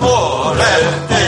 Morel